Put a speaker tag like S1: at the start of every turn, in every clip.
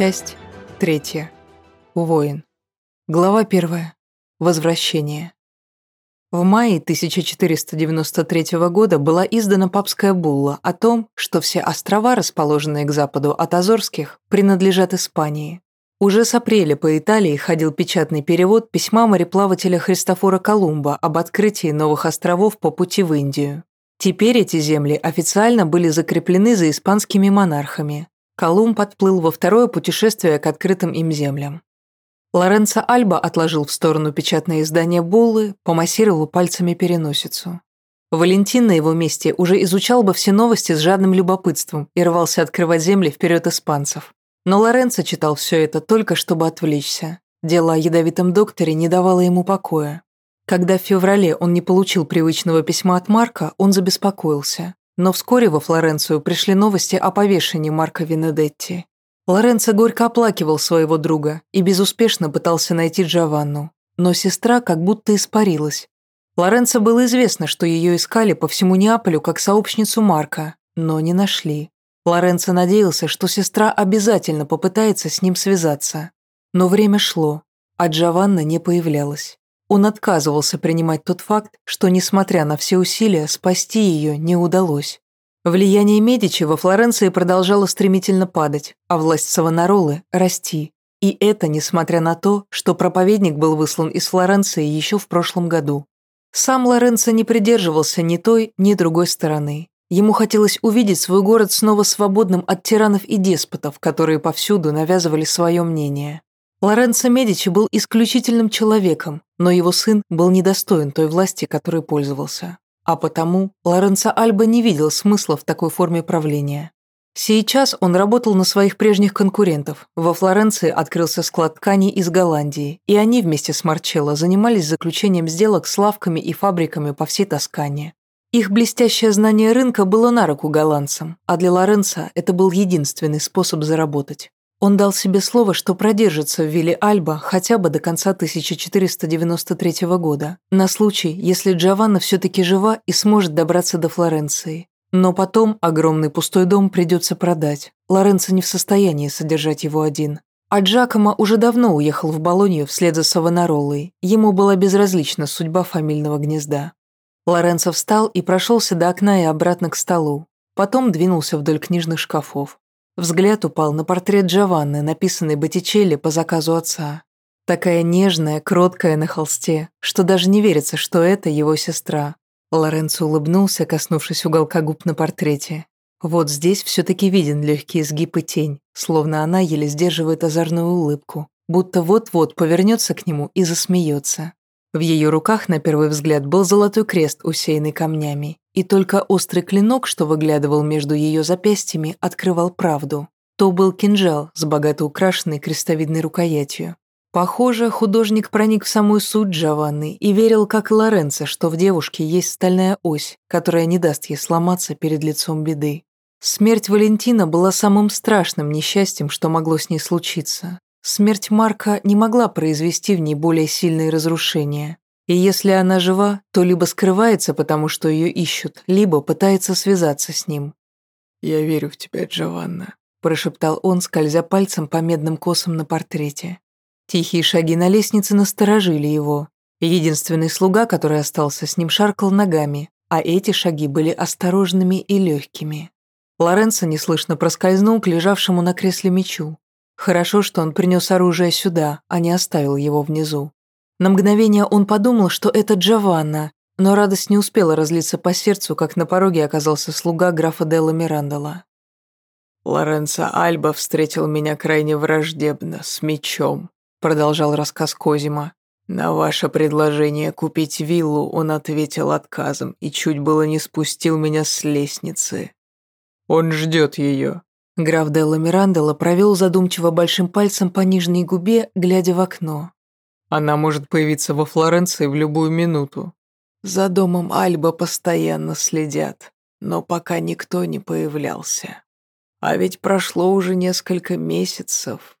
S1: Часть третья. Воин. Глава первая. Возвращение. В мае 1493 года была издана папская булла о том, что все острова, расположенные к западу от Азорских, принадлежат Испании. Уже с апреля по Италии ходил печатный перевод письма мореплавателя Христофора Колумба об открытии новых островов по пути в Индию. Теперь эти земли официально были закреплены за испанскими монархами. Колумб отплыл во второе путешествие к открытым им землям. Лоренцо Альба отложил в сторону печатное издание Буллы, помассировал пальцами переносицу. Валентин на его месте уже изучал бы все новости с жадным любопытством и рвался открывать земли вперед испанцев. Но Лоренцо читал все это только чтобы отвлечься. Дело о ядовитом докторе не давало ему покоя. Когда в феврале он не получил привычного письма от Марка, он забеспокоился. Но вскоре во Флоренцию пришли новости о повешении Марка Винедетти. Лоренцо горько оплакивал своего друга и безуспешно пытался найти Джованну. Но сестра как будто испарилась. Лоренцо было известно, что ее искали по всему Неаполю как сообщницу Марка, но не нашли. Лоренцо надеялся, что сестра обязательно попытается с ним связаться. Но время шло, а Джованна не появлялась. Он отказывался принимать тот факт, что, несмотря на все усилия, спасти ее не удалось. Влияние Медичи во Флоренции продолжало стремительно падать, а власть Савонаролы – расти. И это несмотря на то, что проповедник был выслан из Флоренции еще в прошлом году. Сам Лоренцо не придерживался ни той, ни другой стороны. Ему хотелось увидеть свой город снова свободным от тиранов и деспотов, которые повсюду навязывали свое мнение. Лоренцо Медичи был исключительным человеком, но его сын был недостоин той власти, которой пользовался. А потому Лоренцо Альба не видел смысла в такой форме правления. Сейчас он работал на своих прежних конкурентов. Во Флоренции открылся склад тканей из Голландии, и они вместе с Марчелло занимались заключением сделок с лавками и фабриками по всей Тоскане. Их блестящее знание рынка было на руку голландцам, а для Лоренца это был единственный способ заработать. Он дал себе слово, что продержится в Вилле Альба хотя бы до конца 1493 года, на случай, если Джованна все-таки жива и сможет добраться до Флоренции. Но потом огромный пустой дом придется продать. Лоренцо не в состоянии содержать его один. А Джакомо уже давно уехал в Болонью вслед за Савонароллой. Ему была безразлична судьба фамильного гнезда. Лоренцо встал и прошелся до окна и обратно к столу. Потом двинулся вдоль книжных шкафов. Взгляд упал на портрет Джованны, написанный Боттичелли по заказу отца. Такая нежная, кроткая на холсте, что даже не верится, что это его сестра. Лоренцо улыбнулся, коснувшись уголка губ на портрете. Вот здесь все-таки виден легкий изгиб и тень, словно она еле сдерживает озорную улыбку, будто вот-вот повернется к нему и засмеется. В ее руках, на первый взгляд, был золотой крест, усеянный камнями, и только острый клинок, что выглядывал между ее запястьями, открывал правду. То был кинжал с богато украшенной крестовидной рукоятью. Похоже, художник проник в самую суть Джованны и верил, как и Лоренцо, что в девушке есть стальная ось, которая не даст ей сломаться перед лицом беды. Смерть Валентина была самым страшным несчастьем, что могло с ней случиться. Смерть Марка не могла произвести в ней более сильные разрушения. И если она жива, то либо скрывается, потому что ее ищут, либо пытается связаться с ним.
S2: «Я верю в тебя, Джованна», –
S1: прошептал он, скользя пальцем по медным косам на портрете. Тихие шаги на лестнице насторожили его. Единственный слуга, который остался с ним, шаркал ногами, а эти шаги были осторожными и легкими. Лоренцо неслышно проскользнул к лежавшему на кресле мечу, Хорошо, что он принес оружие сюда, а не оставил его внизу. На мгновение он подумал, что это Джованна, но радость не успела разлиться по сердцу, как на пороге оказался слуга графа Делла Мирандола.
S2: «Лоренцо Альба встретил меня крайне враждебно, с мечом», продолжал рассказ Козима. «На ваше предложение купить виллу он ответил отказом и чуть было не спустил меня с лестницы. Он ждет ее,
S1: Граф Делла Мирандела провел задумчиво большим пальцем по нижней губе, глядя в окно.
S2: «Она может появиться во Флоренции в любую минуту».
S3: «За домом Альба постоянно следят, но пока никто не появлялся. А ведь прошло уже несколько месяцев.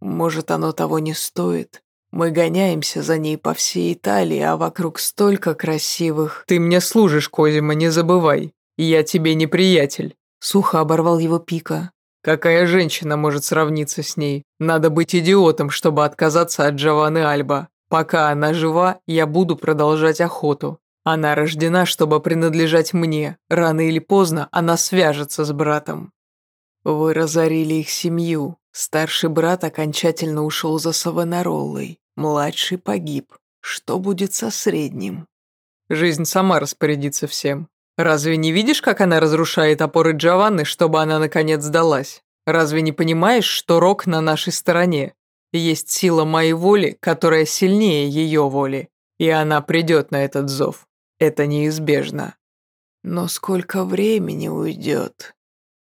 S3: Может, оно того не стоит?» Мы гоняемся за ней по всей Италии, а вокруг столько красивых...»
S2: «Ты мне служишь, Козима, не забывай. Я тебе не приятель».
S1: Сухо оборвал его пика.
S2: Какая женщина может сравниться с ней? Надо быть идиотом, чтобы отказаться от Джованны Альба. Пока она жива, я буду продолжать охоту. Она рождена, чтобы принадлежать мне. Рано или поздно она свяжется с братом. Вы разорили их семью. Старший брат окончательно ушел за Савонароллой. Младший погиб. Что будет со средним? Жизнь сама распорядится всем. Разве не видишь, как она разрушает опоры Джованны, чтобы она наконец сдалась? Разве не понимаешь, что Рок на нашей стороне? Есть сила моей воли, которая сильнее ее воли, и она придет на этот зов. Это неизбежно. Но сколько времени уйдет?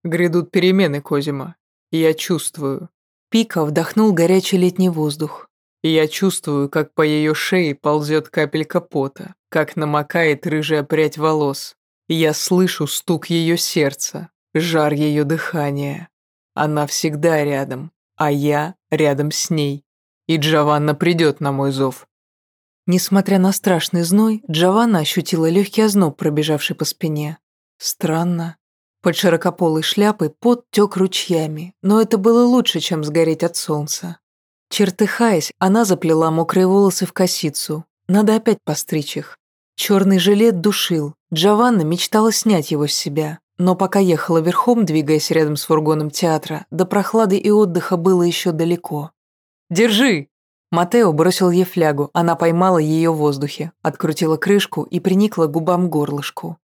S2: Грядут перемены, Козима. Я чувствую.
S1: Пика вдохнул горячий летний воздух.
S2: Я чувствую, как по ее шее ползет капелька пота, как намокает рыжая прядь волос, я слышу стук ее сердца, жар ее дыхания. Она всегда рядом, а я рядом с ней. И Джованна придет на мой зов.
S1: Несмотря на страшный зной, Джованна ощутила легкий озноб, пробежавший по спине. Странно. Под широкополой шляпой пот тек ручьями, но это было лучше, чем сгореть от солнца. Чертыхаясь, она заплела мокрые волосы в косицу. Надо опять постричь их. Черный жилет душил. Джованна мечтала снять его с себя. Но пока ехала верхом, двигаясь рядом с фургоном театра, до прохлады и отдыха было еще далеко.
S2: «Держи!»
S1: Матео бросил ей флягу, она поймала ее в воздухе, открутила крышку и приникла губам горлышку.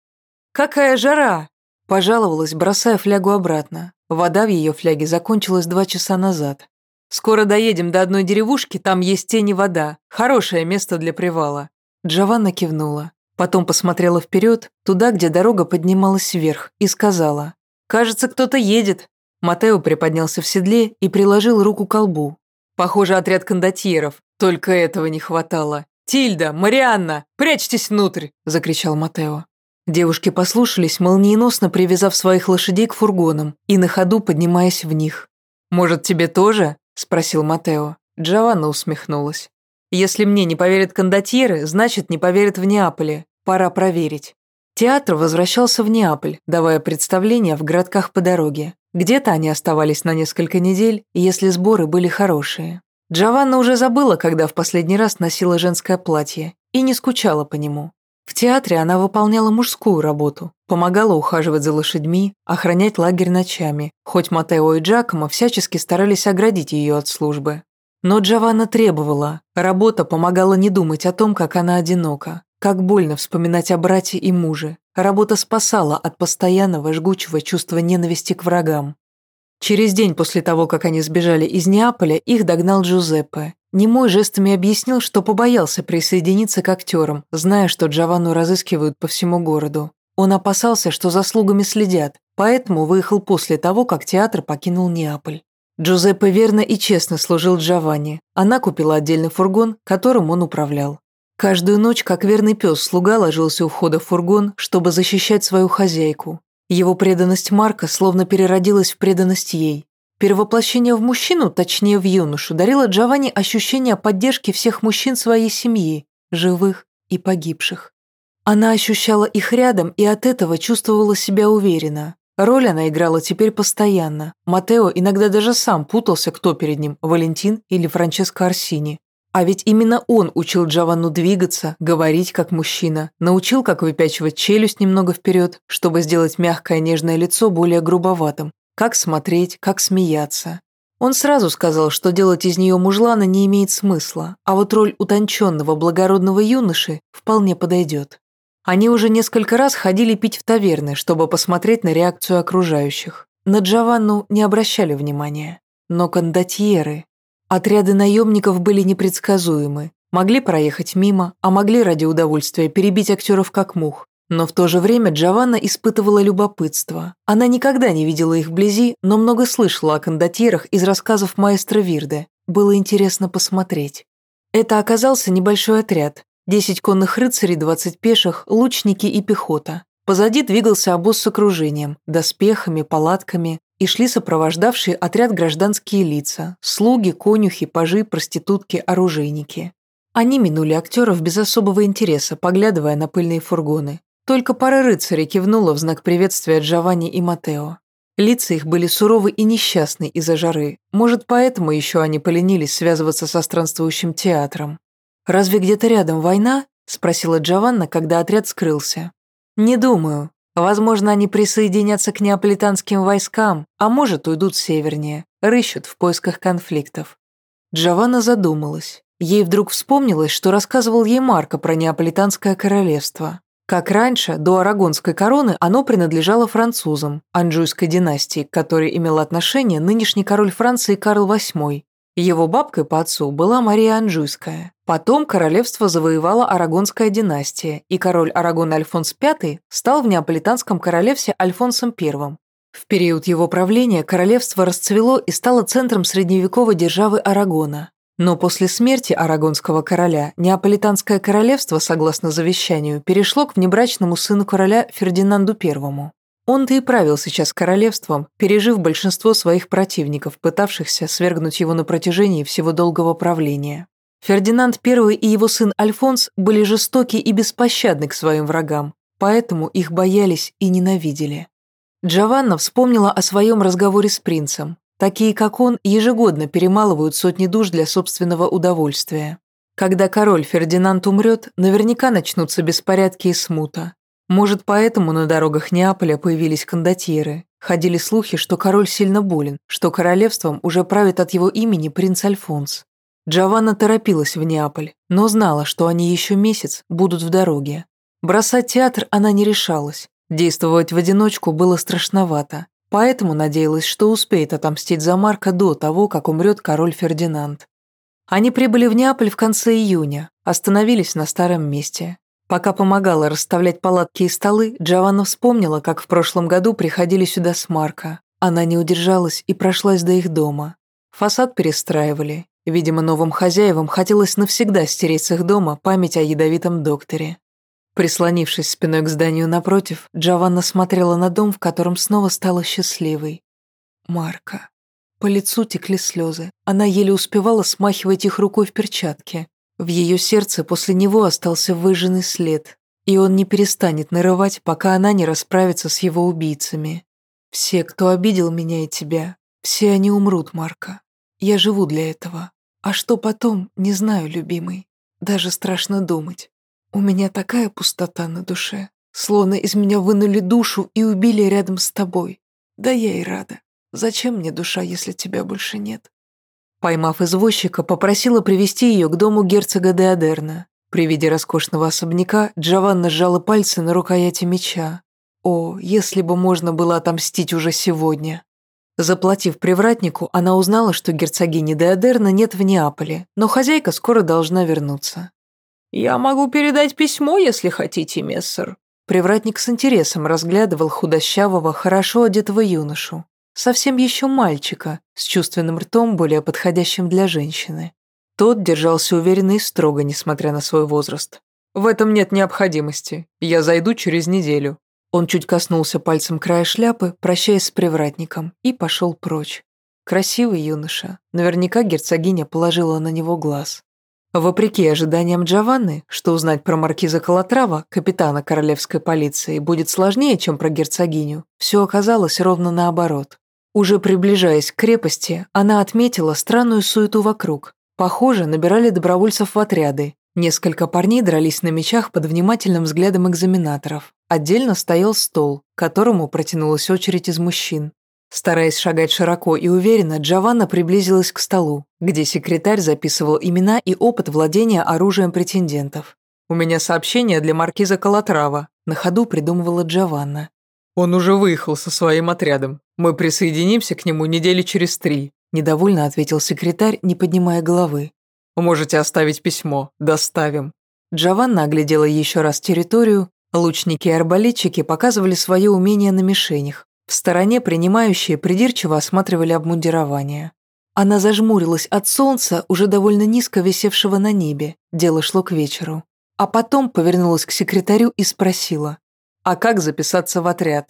S2: «Какая жара!»
S1: Пожаловалась, бросая флягу обратно. Вода в ее фляге закончилась два часа назад.
S2: «Скоро доедем до одной деревушки, там есть тень и вода. Хорошее место для привала.
S1: Джованна кивнула. Потом посмотрела вперед, туда, где дорога поднималась вверх, и сказала. «Кажется, кто-то едет». Матео приподнялся в седле и приложил руку к колбу.
S2: «Похоже, отряд кондотьеров. Только этого не хватало. Тильда, Марианна, прячьтесь внутрь!» – закричал Матео.
S1: Девушки послушались, молниеносно привязав своих лошадей к фургонам и на ходу поднимаясь в них.
S2: «Может, тебе тоже?» – спросил Матео.
S1: Джованна усмехнулась. Если мне не поверят кондотьеры, значит, не поверят в Неаполе. Пора проверить. Театр возвращался в Неаполь, давая представления в городках по дороге. Где-то они оставались на несколько недель, если сборы были хорошие. Джованна уже забыла, когда в последний раз носила женское платье, и не скучала по нему. В театре она выполняла мужскую работу, помогала ухаживать за лошадьми, охранять лагерь ночами, хоть Матео и Джакомо всячески старались оградить ее от службы. Но Джованна требовала. Работа помогала не думать о том, как она одинока. Как больно вспоминать о брате и муже. Работа спасала от постоянного жгучего чувства ненависти к врагам. Через день после того, как они сбежали из Неаполя, их догнал Джузеппе. Немой жестами объяснил, что побоялся присоединиться к актерам, зная, что Джованну разыскивают по всему городу. Он опасался, что заслугами следят, поэтому выехал после того, как театр покинул Неаполь. Джузеппе верно и честно служил Джованни. Она купила отдельный фургон, которым он управлял. Каждую ночь, как верный пес, слуга ложился у входа в фургон, чтобы защищать свою хозяйку. Его преданность Марка словно переродилась в преданность ей. Перевоплощение в мужчину, точнее в юношу, дарило Джованни ощущение поддержки всех мужчин своей семьи, живых и погибших. Она ощущала их рядом и от этого чувствовала себя уверенно. Роль она играла теперь постоянно. Матео иногда даже сам путался, кто перед ним, Валентин или Франческо Арсини. А ведь именно он учил Джованну двигаться, говорить как мужчина, научил, как выпячивать челюсть немного вперед, чтобы сделать мягкое нежное лицо более грубоватым, как смотреть, как смеяться. Он сразу сказал, что делать из нее мужлана не имеет смысла, а вот роль утонченного благородного юноши вполне подойдет. Они уже несколько раз ходили пить в таверны, чтобы посмотреть на реакцию окружающих. На Джованну не обращали внимания. Но кондотьеры... Отряды наемников были непредсказуемы. Могли проехать мимо, а могли ради удовольствия перебить актеров как мух. Но в то же время Джованна испытывала любопытство. Она никогда не видела их вблизи, но много слышала о кондотьерах из рассказов маэстро Вирде. Было интересно посмотреть. Это оказался небольшой отряд, Десять конных рыцарей, двадцать пеших, лучники и пехота. Позади двигался обоз с окружением, доспехами, палатками, и шли сопровождавшие отряд гражданские лица, слуги, конюхи, пажи, проститутки, оружейники. Они минули актеров без особого интереса, поглядывая на пыльные фургоны. Только пара рыцарей кивнула в знак приветствия Джованни и Матео. Лица их были суровы и несчастны из-за жары. Может, поэтому еще они поленились связываться со странствующим театром. «Разве где-то рядом война?» – спросила Джованна, когда отряд скрылся. «Не думаю. Возможно, они присоединятся к неаполитанским войскам, а может, уйдут севернее, рыщут в поисках конфликтов». Джованна задумалась. Ей вдруг вспомнилось, что рассказывал ей Марко про Неаполитанское королевство. Как раньше, до Арагонской короны оно принадлежало французам, Анжуйской династии, к которой имел отношение нынешний король Франции Карл VIII. Его бабкой по отцу была Мария Анжуйская. Потом королевство завоевала Арагонская династия, и король Арагона Альфонс V стал в Неаполитанском королевстве Альфонсом I. В период его правления королевство расцвело и стало центром средневековой державы Арагона. Но после смерти Арагонского короля Неаполитанское королевство, согласно завещанию, перешло к внебрачному сыну короля Фердинанду I. Он-то и правил сейчас королевством, пережив большинство своих противников, пытавшихся свергнуть его на протяжении всего долгого правления. Фердинанд I и его сын Альфонс были жестоки и беспощадны к своим врагам, поэтому их боялись и ненавидели. Джованна вспомнила о своем разговоре с принцем. Такие, как он, ежегодно перемалывают сотни душ для собственного удовольствия. Когда король Фердинанд умрет, наверняка начнутся беспорядки и смута. Может, поэтому на дорогах Неаполя появились кондотьеры. Ходили слухи, что король сильно болен, что королевством уже правит от его имени принц Альфонс. Джованна торопилась в Неаполь, но знала, что они еще месяц будут в дороге. Бросать театр она не решалась. Действовать в одиночку было страшновато. Поэтому надеялась, что успеет отомстить за Марка до того, как умрет король Фердинанд. Они прибыли в Неаполь в конце июня, остановились на старом месте. Пока помогала расставлять палатки и столы, Джованна вспомнила, как в прошлом году приходили сюда с Марка. Она не удержалась и прошлась до их дома. Фасад перестраивали. Видимо, новым хозяевам хотелось навсегда стереть с их дома память о ядовитом докторе. Прислонившись спиной к зданию напротив, Джованна смотрела на дом, в котором снова стала счастливой. Марка. По лицу текли слезы. Она еле успевала смахивать их рукой в перчатке. В ее сердце после него остался выжженный след, и он не перестанет нарывать, пока она не расправится с его убийцами. Все, кто обидел меня и тебя, все они умрут, Марка. Я живу для этого. А что потом, не знаю, любимый. Даже страшно думать. У меня такая пустота на душе, словно из меня вынули душу и убили рядом с тобой. Да я и рада. Зачем мне душа, если тебя больше нет? Поймав извозчика, попросила привести ее к дому герцога де Адерна. При виде роскошного особняка Джованна сжала пальцы на рукояти меча. О, если бы можно было отомстить уже сегодня. Заплатив привратнику, она узнала, что герцогини де Адерна нет в Неаполе, но хозяйка скоро должна вернуться.
S3: «Я могу передать письмо, если хотите, мессер».
S1: Привратник с интересом разглядывал худощавого, хорошо одетого юношу. Совсем еще мальчика, с чувственным ртом, более подходящим для женщины. Тот держался уверенно и строго, несмотря на свой возраст.
S2: «В этом нет необходимости. Я зайду через неделю».
S1: Он чуть коснулся пальцем края шляпы, прощаясь с привратником, и пошел прочь. Красивый юноша. Наверняка герцогиня положила на него глаз. Вопреки ожиданиям Джованны, что узнать про маркиза Калатрава, капитана королевской полиции, будет сложнее, чем про герцогиню, все оказалось ровно наоборот. Уже приближаясь к крепости, она отметила странную суету вокруг. Похоже, набирали добровольцев в отряды. Несколько парней дрались на мечах под внимательным взглядом экзаменаторов. Отдельно стоял стол, к которому протянулась очередь из мужчин. Стараясь шагать широко и уверенно, Джованна приблизилась к столу, где секретарь записывал имена и опыт владения оружием претендентов.
S2: «У меня сообщение для маркиза Калатрава», – на ходу придумывала Джованна. «Он уже выехал со своим отрядом. Мы присоединимся к нему недели через три», – недовольно ответил секретарь, не поднимая головы. «Можете оставить письмо. Доставим».
S1: Джованна оглядела еще раз территорию. Лучники и арбалетчики показывали свое умение на мишенях, в стороне принимающие придирчиво осматривали обмундирование. Она зажмурилась от солнца, уже довольно низко висевшего на небе. Дело шло к вечеру. А потом повернулась к секретарю и спросила. «А как записаться в отряд?»